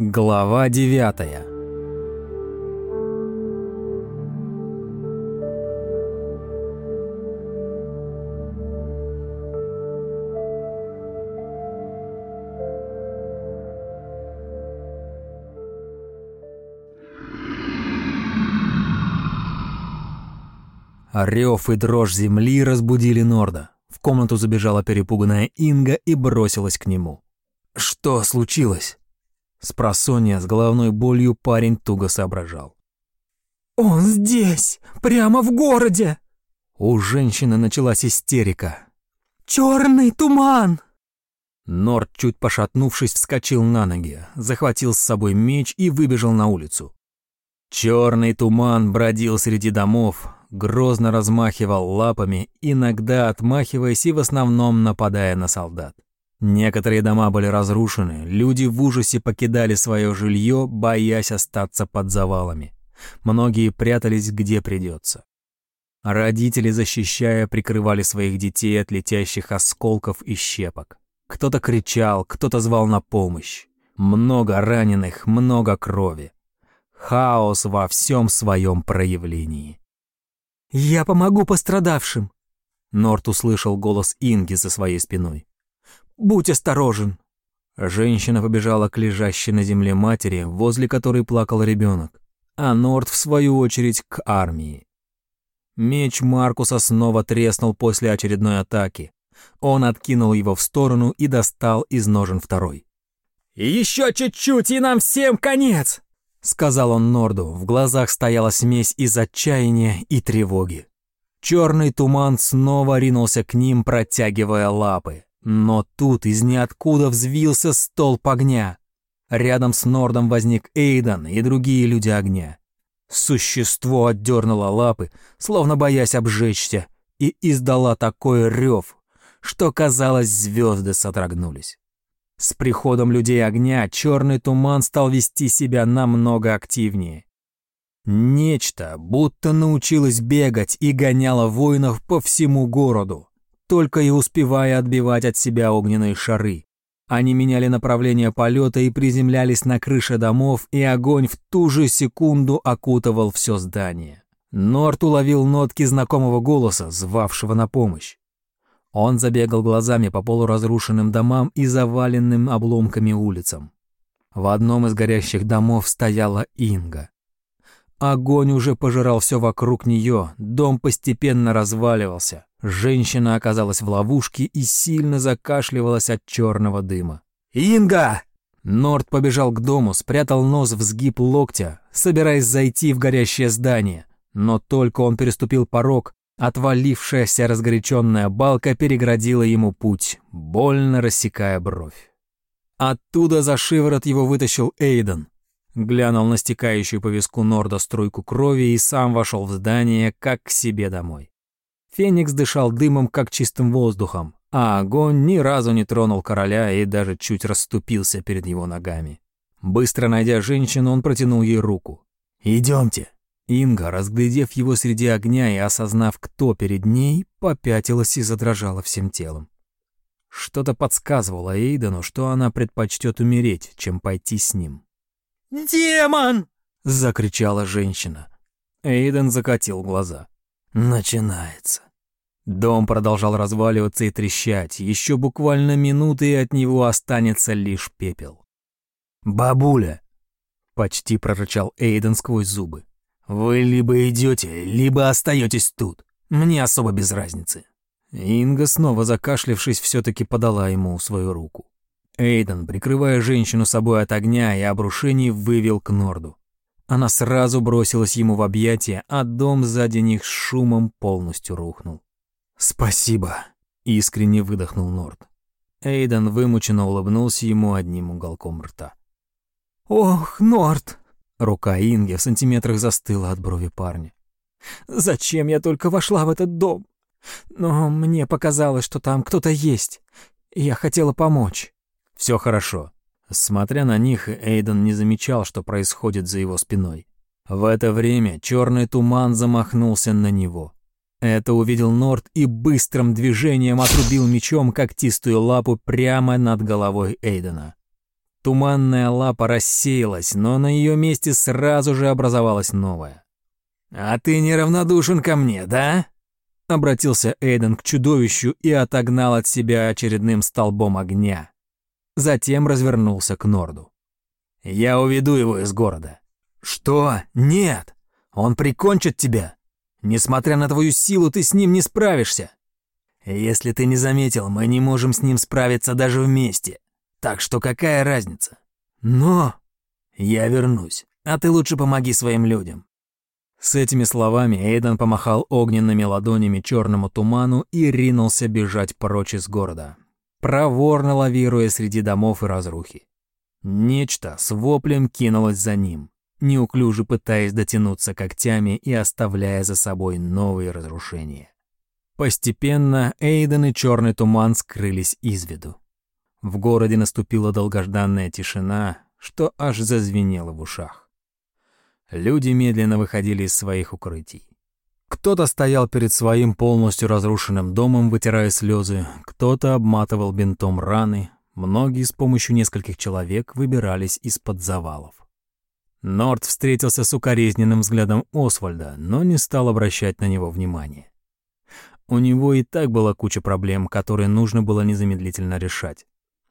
Глава девятая Рев и дрожь земли разбудили Норда. В комнату забежала перепуганная Инга и бросилась к нему. «Что случилось?» С просонья с головной болью парень туго соображал. «Он здесь! Прямо в городе!» У женщины началась истерика. «Черный туман!» Норд, чуть пошатнувшись, вскочил на ноги, захватил с собой меч и выбежал на улицу. Черный туман бродил среди домов, грозно размахивал лапами, иногда отмахиваясь и в основном нападая на солдат. Некоторые дома были разрушены, люди в ужасе покидали свое жилье, боясь остаться под завалами. Многие прятались где придется. Родители, защищая, прикрывали своих детей от летящих осколков и щепок. Кто-то кричал, кто-то звал на помощь. Много раненых, много крови. Хаос во всем своем проявлении. «Я помогу пострадавшим!» Норт услышал голос Инги за своей спиной. Будь осторожен!» Женщина побежала к лежащей на земле матери, возле которой плакал ребенок, а Норд, в свою очередь, к армии. Меч Маркуса снова треснул после очередной атаки. Он откинул его в сторону и достал из ножен второй. «Еще чуть-чуть, и нам всем конец!» — сказал он Норду. В глазах стояла смесь из отчаяния и тревоги. Черный туман снова ринулся к ним, протягивая лапы. Но тут из ниоткуда взвился столб огня. Рядом с Нордом возник Эйден и другие люди огня. Существо отдернуло лапы, словно боясь обжечься, и издала такой рев, что, казалось, звезды содрогнулись. С приходом людей огня черный туман стал вести себя намного активнее. Нечто будто научилось бегать и гоняло воинов по всему городу только и успевая отбивать от себя огненные шары. Они меняли направление полета и приземлялись на крыше домов, и огонь в ту же секунду окутывал все здание. Норт уловил нотки знакомого голоса, звавшего на помощь. Он забегал глазами по полуразрушенным домам и заваленным обломками улицам. В одном из горящих домов стояла Инга. Огонь уже пожирал все вокруг нее, дом постепенно разваливался. Женщина оказалась в ловушке и сильно закашливалась от черного дыма. «Инга!» Норд побежал к дому, спрятал нос в сгиб локтя, собираясь зайти в горящее здание. Но только он переступил порог, отвалившаяся разгоряченная балка переградила ему путь, больно рассекая бровь. Оттуда за шиворот его вытащил Эйден. Глянул на стекающую по виску Норда струйку крови и сам вошел в здание, как к себе домой. Феникс дышал дымом, как чистым воздухом, а огонь ни разу не тронул короля и даже чуть расступился перед его ногами. Быстро найдя женщину, он протянул ей руку. «Идемте». Инга, разглядев его среди огня и осознав, кто перед ней, попятилась и задрожала всем телом. Что-то подсказывало Эйдену, что она предпочтет умереть, чем пойти с ним. «Демон!» — закричала женщина. Эйден закатил глаза. «Начинается». Дом продолжал разваливаться и трещать. Еще буквально минуты, и от него останется лишь пепел. «Бабуля!» — почти прорычал Эйден сквозь зубы. «Вы либо идете, либо остаетесь тут. Мне особо без разницы». Инга, снова закашлившись, все-таки подала ему свою руку. Эйден, прикрывая женщину собой от огня и обрушений, вывел к Норду. Она сразу бросилась ему в объятия, а дом сзади них с шумом полностью рухнул. «Спасибо», — искренне выдохнул Норд. Эйден вымученно улыбнулся ему одним уголком рта. «Ох, Норд!» Рука Инги в сантиметрах застыла от брови парня. «Зачем я только вошла в этот дом? Но мне показалось, что там кто-то есть. Я хотела помочь». «Все хорошо». Смотря на них, Эйден не замечал, что происходит за его спиной. В это время черный туман замахнулся на него. Это увидел Норд и быстрым движением отрубил мечом когтистую лапу прямо над головой Эйдена. Туманная лапа рассеялась, но на ее месте сразу же образовалась новая. «А ты неравнодушен ко мне, да?» Обратился Эйден к чудовищу и отогнал от себя очередным столбом огня. Затем развернулся к Норду. «Я уведу его из города». «Что? Нет! Он прикончит тебя! Несмотря на твою силу, ты с ним не справишься!» «Если ты не заметил, мы не можем с ним справиться даже вместе. Так что какая разница? Но я вернусь, а ты лучше помоги своим людям. С этими словами Эйден помахал огненными ладонями черному туману и ринулся бежать прочь из города, проворно лавируя среди домов и разрухи. Нечто с воплем кинулось за ним, неуклюже пытаясь дотянуться когтями и оставляя за собой новые разрушения. Постепенно Эйден и черный туман скрылись из виду. В городе наступила долгожданная тишина, что аж зазвенело в ушах. Люди медленно выходили из своих укрытий. Кто-то стоял перед своим полностью разрушенным домом, вытирая слезы, кто-то обматывал бинтом раны, многие с помощью нескольких человек выбирались из-под завалов. Норд встретился с укоризненным взглядом Освальда, но не стал обращать на него внимания. У него и так была куча проблем, которые нужно было незамедлительно решать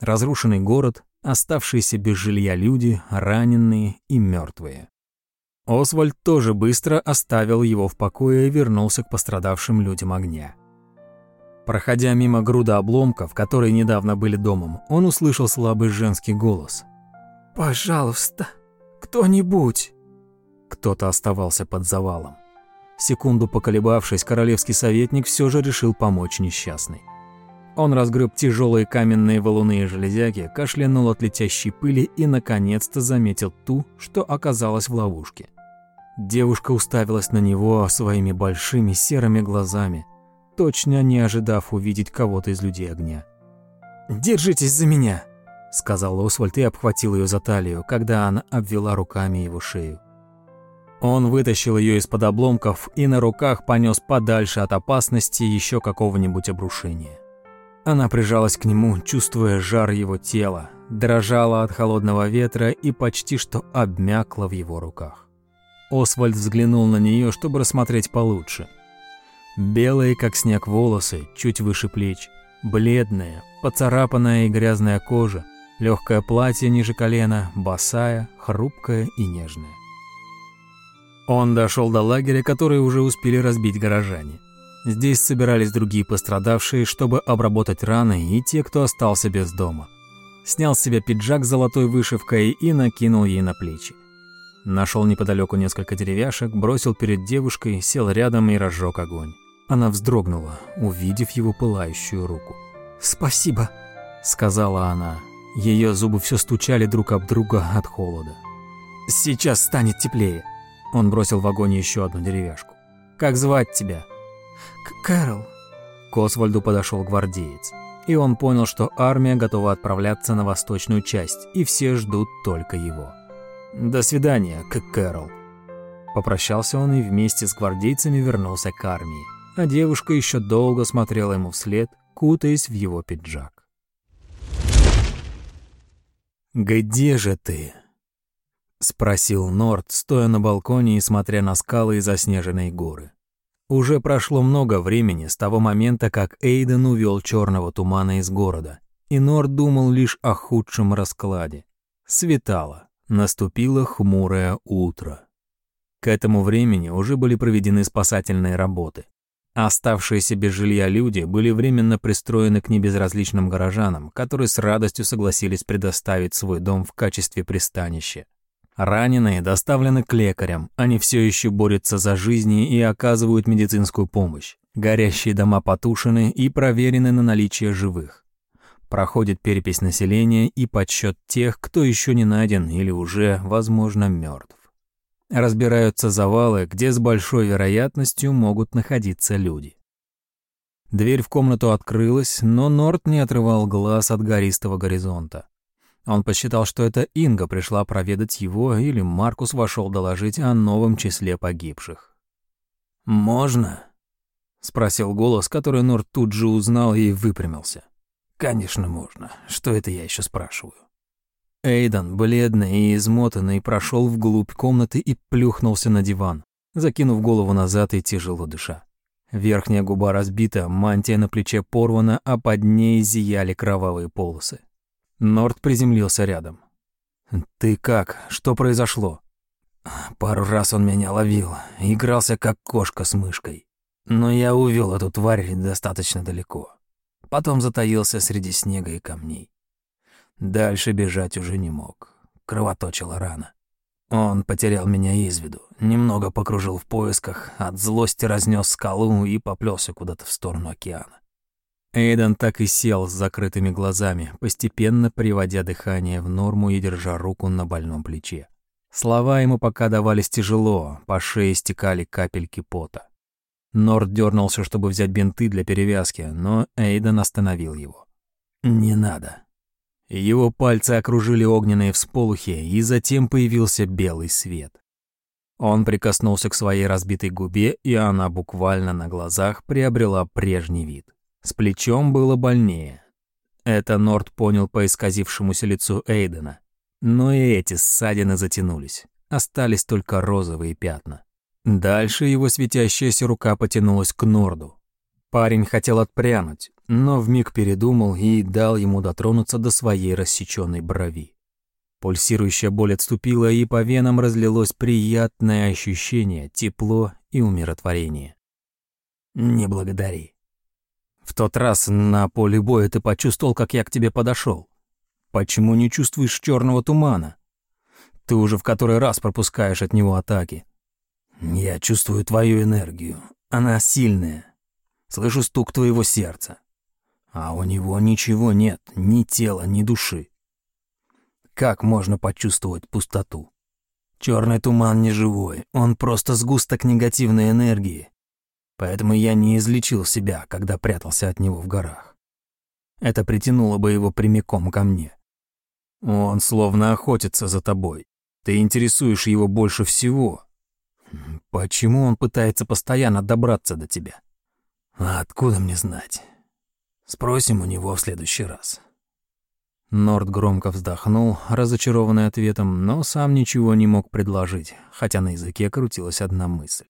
разрушенный город, оставшиеся без жилья люди, раненые и мертвые. Освальд тоже быстро оставил его в покое и вернулся к пострадавшим людям огня. Проходя мимо груда обломков, которые недавно были домом, он услышал слабый женский голос. «Пожалуйста, кто-нибудь!» Кто-то оставался под завалом. Секунду поколебавшись, королевский советник все же решил помочь несчастной. Он разгреб тяжелые каменные валуны и железяки, кашлянул от летящей пыли и, наконец-то, заметил ту, что оказалась в ловушке. Девушка уставилась на него своими большими серыми глазами, точно не ожидав увидеть кого-то из людей огня. «Держитесь за меня!» — сказал Освальд и обхватил ее за талию, когда она обвела руками его шею. Он вытащил ее из-под обломков и на руках понес подальше от опасности еще какого-нибудь обрушения. Она прижалась к нему, чувствуя жар его тела, дрожала от холодного ветра и почти что обмякла в его руках. Освальд взглянул на нее, чтобы рассмотреть получше. Белые, как снег, волосы, чуть выше плеч, бледная, поцарапанная и грязная кожа, легкое платье ниже колена, босая, хрупкая и нежная. Он дошел до лагеря, который уже успели разбить горожане. Здесь собирались другие пострадавшие, чтобы обработать раны и те, кто остался без дома. Снял с себя пиджак с золотой вышивкой и накинул ей на плечи. Нашел неподалеку несколько деревяшек, бросил перед девушкой, сел рядом и разжег огонь. Она вздрогнула, увидев его пылающую руку. «Спасибо», — сказала она. Ее зубы все стучали друг об друга от холода. «Сейчас станет теплее». Он бросил в огонь еще одну деревяшку. «Как звать тебя?» Кэрол. К Освальду подошел гвардеец, и он понял, что армия готова отправляться на восточную часть, и все ждут только его. «До свидания, к Кэрол». Попрощался он и вместе с гвардейцами вернулся к армии, а девушка еще долго смотрела ему вслед, кутаясь в его пиджак. «Где же ты?» — спросил Норд, стоя на балконе и смотря на скалы и заснеженные горы. Уже прошло много времени с того момента, как Эйден увел черного тумана из города, и Норд думал лишь о худшем раскладе. Светало, наступило хмурое утро. К этому времени уже были проведены спасательные работы. Оставшиеся без жилья люди были временно пристроены к небезразличным горожанам, которые с радостью согласились предоставить свой дом в качестве пристанища. Раненые доставлены к лекарям, они все еще борются за жизни и оказывают медицинскую помощь. Горящие дома потушены и проверены на наличие живых. Проходит перепись населения и подсчет тех, кто еще не найден или уже, возможно, мертв. Разбираются завалы, где с большой вероятностью могут находиться люди. Дверь в комнату открылась, но Норт не отрывал глаз от гористого горизонта. Он посчитал, что это Инга пришла проведать его, или Маркус вошел доложить о новом числе погибших. «Можно?» — спросил голос, который Норт тут же узнал и выпрямился. «Конечно, можно. Что это я еще спрашиваю?» Эйден, бледный и измотанный, прошел вглубь комнаты и плюхнулся на диван, закинув голову назад и тяжело дыша. Верхняя губа разбита, мантия на плече порвана, а под ней зияли кровавые полосы. Норд приземлился рядом. «Ты как? Что произошло?» Пару раз он меня ловил, игрался как кошка с мышкой. Но я увел эту тварь достаточно далеко. Потом затаился среди снега и камней. Дальше бежать уже не мог. Кровоточила рана. Он потерял меня из виду, немного покружил в поисках, от злости разнес скалу и поплелся куда-то в сторону океана. Эйден так и сел с закрытыми глазами, постепенно приводя дыхание в норму и держа руку на больном плече. Слова ему пока давались тяжело, по шее стекали капельки пота. Норд дернулся, чтобы взять бинты для перевязки, но Эйден остановил его. «Не надо». Его пальцы окружили огненные всполухи, и затем появился белый свет. Он прикоснулся к своей разбитой губе, и она буквально на глазах приобрела прежний вид. С плечом было больнее. Это Норд понял по исказившемуся лицу Эйдена. Но и эти ссадины затянулись. Остались только розовые пятна. Дальше его светящаяся рука потянулась к Норду. Парень хотел отпрянуть, но вмиг передумал и дал ему дотронуться до своей рассеченной брови. Пульсирующая боль отступила, и по венам разлилось приятное ощущение, тепло и умиротворение. «Не благодари. В тот раз на поле боя ты почувствовал, как я к тебе подошел. Почему не чувствуешь черного тумана? Ты уже в который раз пропускаешь от него атаки. Я чувствую твою энергию. Она сильная. Слышу стук твоего сердца. А у него ничего нет, ни тела, ни души. Как можно почувствовать пустоту? Черный туман не живой, он просто сгусток негативной энергии. Поэтому я не излечил себя, когда прятался от него в горах. Это притянуло бы его прямиком ко мне. Он словно охотится за тобой. Ты интересуешь его больше всего. Почему он пытается постоянно добраться до тебя? А откуда мне знать? Спросим у него в следующий раз. Норд громко вздохнул, разочарованный ответом, но сам ничего не мог предложить, хотя на языке крутилась одна мысль.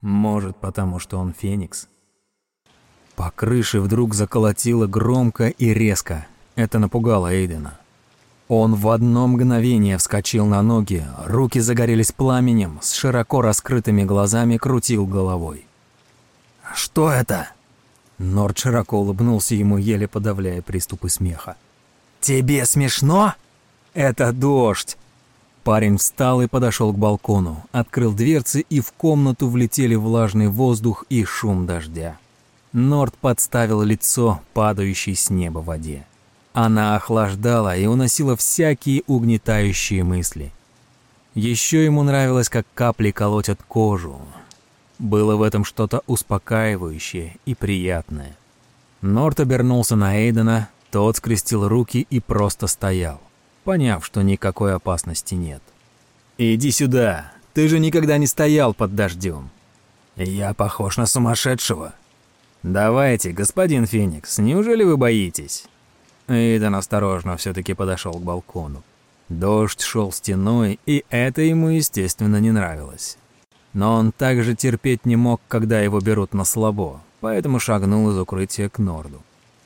Может, потому что он феникс? По крыше вдруг заколотило громко и резко. Это напугало Эйдена. Он в одно мгновение вскочил на ноги, руки загорелись пламенем, с широко раскрытыми глазами крутил головой. «Что это?» Норд широко улыбнулся ему, еле подавляя приступы смеха. «Тебе смешно?» «Это дождь!» Парень встал и подошел к балкону, открыл дверцы, и в комнату влетели влажный воздух и шум дождя. Норд подставил лицо падающей с неба воде. Она охлаждала и уносила всякие угнетающие мысли. Еще ему нравилось, как капли колотят кожу. Было в этом что-то успокаивающее и приятное. Норт обернулся на Эйдена, тот скрестил руки и просто стоял, поняв, что никакой опасности нет. «Иди сюда, ты же никогда не стоял под дождем». «Я похож на сумасшедшего». «Давайте, господин Феникс, неужели вы боитесь?» Эйден осторожно все-таки подошел к балкону. Дождь шел стеной, и это ему, естественно, не нравилось. Но он также терпеть не мог, когда его берут на слабо, поэтому шагнул из укрытия к Норду.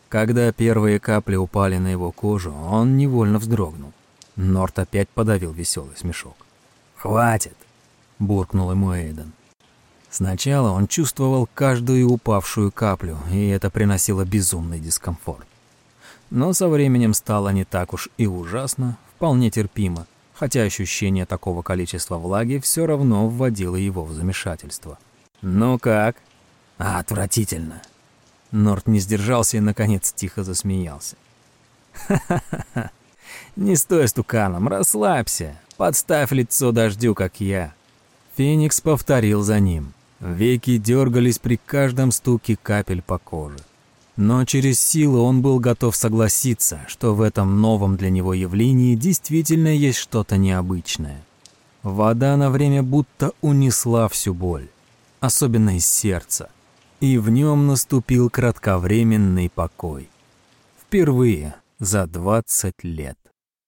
Когда первые капли упали на его кожу, он невольно вздрогнул. Норд опять подавил веселый смешок. «Хватит!» – буркнул ему Эйден. Сначала он чувствовал каждую упавшую каплю, и это приносило безумный дискомфорт. Но со временем стало не так уж и ужасно, вполне терпимо, хотя ощущение такого количества влаги все равно вводило его в замешательство. «Ну как?» «Отвратительно». Норт не сдержался и, наконец, тихо засмеялся. «Ха-ха-ха! Не стой стуканом, расслабься, подставь лицо дождю, как я». Феникс повторил за ним. Веки дергались при каждом стуке капель по коже. Но через силу он был готов согласиться, что в этом новом для него явлении действительно есть что-то необычное. Вода на время будто унесла всю боль, особенно из сердца, и в нем наступил кратковременный покой. Впервые за 20 лет.